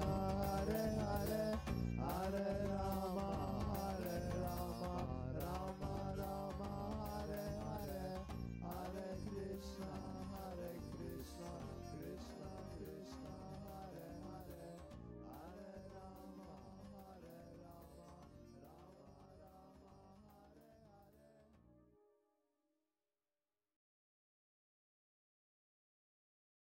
Hare Hare, Hare Rama,